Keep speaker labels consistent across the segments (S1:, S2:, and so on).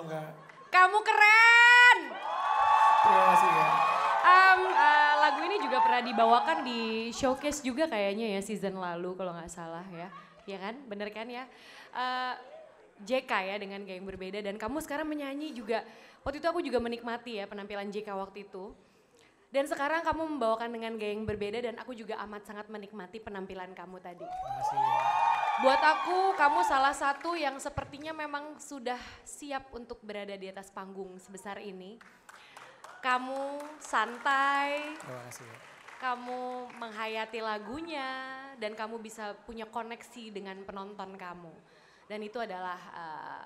S1: Oh, kamu keren. Terima kasih ya. Um, uh, lagu ini juga pernah dibawakan di showcase juga kayaknya ya season lalu kalau nggak salah ya. Ya kan, bener kan ya. Eh, uh, JK ya dengan gaya yang berbeda dan kamu sekarang menyanyi juga. Waktu itu aku juga menikmati ya penampilan JK waktu itu. Dan sekarang kamu membawakan dengan gaya yang berbeda dan aku juga amat sangat menikmati penampilan kamu tadi. Terima kasih. Ya. Buat aku, kamu salah satu yang sepertinya memang sudah siap untuk berada di atas panggung sebesar ini. Kamu santai, kamu menghayati lagunya, dan kamu bisa punya koneksi dengan penonton kamu. Dan itu adalah uh,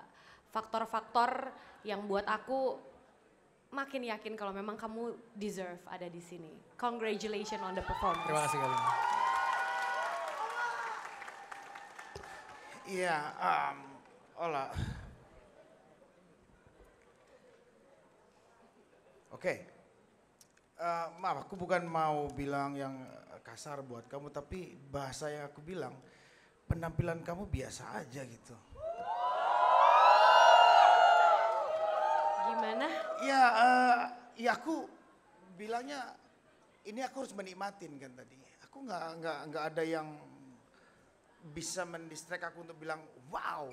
S1: faktor-faktor uh, yang buat aku makin yakin kalau memang kamu deserve ada di sini. Congratulations on the performance.
S2: Terima kasih.
S3: Iya, um, Ola. Oke. Okay. Uh, maaf, aku bukan mau bilang yang kasar buat kamu, tapi bahasa yang aku bilang, penampilan kamu biasa aja gitu.
S1: Gimana?
S3: Ya, uh, ya aku bilangnya ini aku harus menikmatin kan tadi. Aku nggak nggak nggak ada yang bisa mendistrek aku untuk bilang wow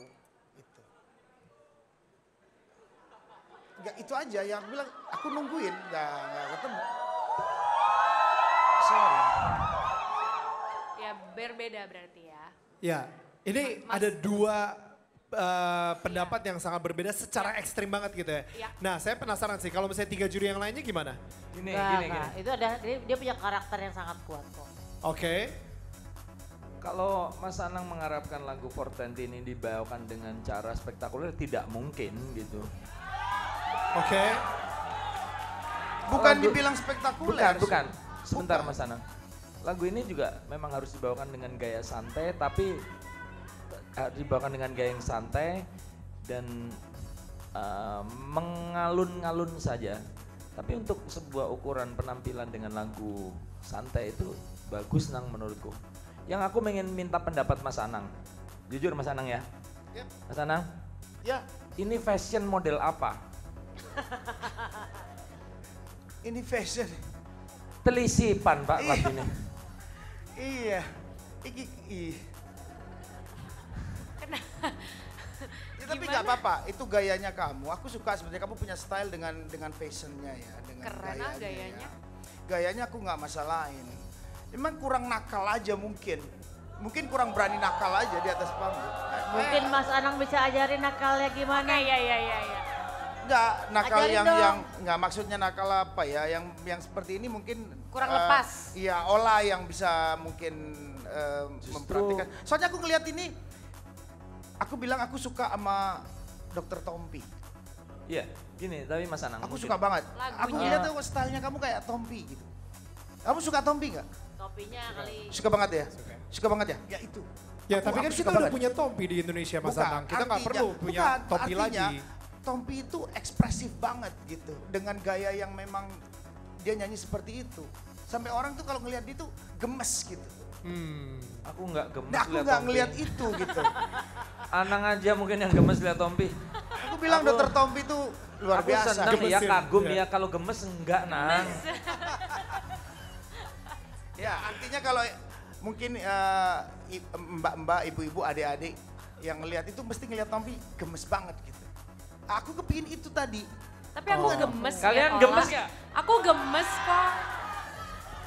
S3: itu. Gak itu aja yang aku bilang aku nungguin nggak nggak ketemu. Sorry.
S1: Ya berbeda berarti ya.
S2: Ya, ini Mas, ada dua uh, pendapat yang sangat berbeda secara ekstrim banget gitu ya. ya. Nah saya penasaran sih kalau misalnya tiga juri yang lainnya gimana?
S4: Gini, nah, gini, gini. Itu ada dia, dia punya karakter yang sangat kuat kok. Oke.
S2: Okay.
S5: Kalau Mas Anang mengharapkan lagu 420 ini dibawakan dengan cara spektakuler tidak mungkin gitu.
S2: Oke. Okay.
S3: Bukan lagu, dibilang spektakuler.
S5: Bukan, bukan. Sebentar bukan. Mas Anang. Lagu ini juga memang harus dibawakan dengan gaya santai tapi harus dibawakan dengan gaya yang santai dan uh, mengalun-ngalun saja. Tapi untuk sebuah ukuran penampilan dengan lagu santai itu bagus nang menurutku. Yang aku ingin minta pendapat Mas Anang. Jujur Mas Anang ya. Yep. Mas Anang.
S3: Ya.
S5: Ini fashion model apa?
S3: ini fashion.
S5: Telisipan Pak
S3: iya.
S5: ini.
S3: Iya. Iki, iya ya, tapi nggak apa-apa, itu gayanya kamu. Aku suka sebenarnya kamu punya style dengan dengan fashionnya ya, dengan
S1: Keren gayanya. gayanya. Ya.
S3: Gayanya aku nggak masalahin. Memang kurang nakal aja mungkin. Mungkin kurang berani nakal aja di atas panggung.
S4: Mungkin Mas Anang bisa ajarin nakalnya gimana?
S1: Iya iya iya iya.
S3: Enggak, nakal Ajarin yang dong. yang enggak maksudnya nakal apa ya, yang yang seperti ini mungkin
S1: kurang uh, lepas.
S3: Iya, olah yang bisa mungkin uh, memperhatikan. Soalnya aku ngelihat ini aku bilang aku suka sama Dokter Tompi.
S5: Iya, gini tapi Mas Anang.
S3: Aku suka banget. Lagunya. Aku lihat tuh stylenya kamu kayak Tompi gitu. Kamu suka Tompi nggak?
S4: Tompinya kali.
S3: Suka banget ya? Suka, suka banget ya? Ya itu.
S2: Ya aku, tapi kan kita udah punya Tompi di Indonesia Mas bukan, Anang. Kita nggak perlu punya bukan, Tompi artinya, lagi.
S3: Tompi itu ekspresif banget gitu. Dengan gaya yang memang dia nyanyi seperti itu. Sampai orang tuh kalau ngelihat dia tuh gemes gitu.
S5: Hmm. Aku nggak gemes
S3: nah, aku nggak ngelihat itu gitu.
S5: Anang aja mungkin yang gemes lihat Tompi.
S3: Aku bilang aku, dokter Tompi itu luar
S5: aku
S3: biasa.
S5: Aku ya kagum ya. ya kalau gemes enggak Nang.
S3: ya artinya kalau mungkin uh, mbak-mbak, ibu-ibu, adik-adik yang ngelihat itu mesti ngelihat Tompi gemes banget gitu. Aku kepingin itu tadi.
S1: Tapi aku oh. gemes
S5: Kalian ya, gemes ya?
S1: Aku gemes kok.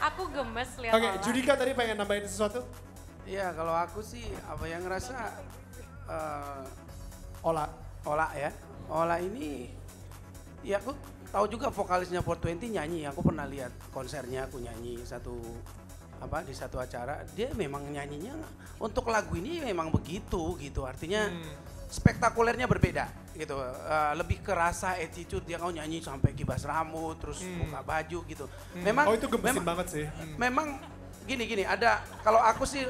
S1: Aku gemes lihat
S2: Oke, okay, Judika tadi pengen nambahin sesuatu?
S6: Iya, kalau aku sih apa yang ngerasa uh,
S2: Ola.
S6: Ola ya. Ola ini ya aku tahu juga vokalisnya 420 nyanyi. Aku pernah lihat konsernya aku nyanyi satu apa di satu acara dia memang nyanyinya untuk lagu ini memang begitu gitu artinya hmm. spektakulernya berbeda gitu uh, lebih kerasa attitude dia kau nyanyi sampai kibas rambut terus hmm. buka baju gitu
S2: hmm. memang oh itu gemesin banget sih
S6: hmm. memang gini gini ada kalau aku sih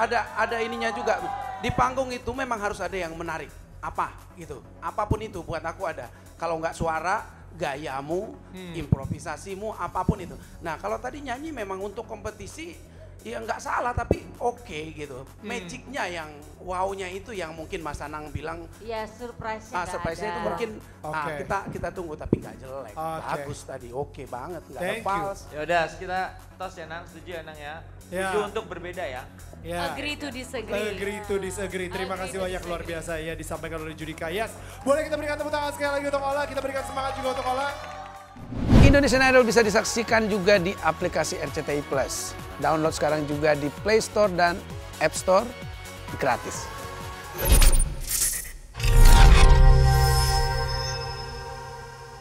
S6: ada ada ininya juga di panggung itu memang harus ada yang menarik. Apa gitu. Apa pun itu buat aku ada. Kalau nggak suara, gayamu, hmm. improvisasimu, apa pun itu. Nah kalau tadi nyanyi memang untuk kompetisi ya nggak salah tapi oke gitu. Magicnya yang wow-nya itu yang mungkin Mas Anang bilang
S4: Iya, surprise-nya
S6: ah,
S4: nggak
S6: surprise-nya itu mungkin ah,
S2: Oke.
S6: kita kita tunggu tapi nggak jelek.
S2: Oke.
S6: Bagus tadi, oke banget, nggak ada
S2: Thank you.
S6: fals.
S5: Ya udah, kita tos ya Nang, setuju ya Nang ya.
S2: Ya.
S5: Setuju untuk berbeda ya.
S2: Ya.
S1: Agree to disagree.
S2: Agree to disagree. Terima
S1: Agree
S2: kasih banyak luar biasa ya disampaikan oleh Judika. Yes, boleh kita berikan tepuk tangan sekali lagi untuk Ola. Kita berikan semangat juga untuk Ola.
S6: Indonesian Idol bisa disaksikan juga di aplikasi RCTI Plus. Download sekarang juga di Play Store dan App Store gratis.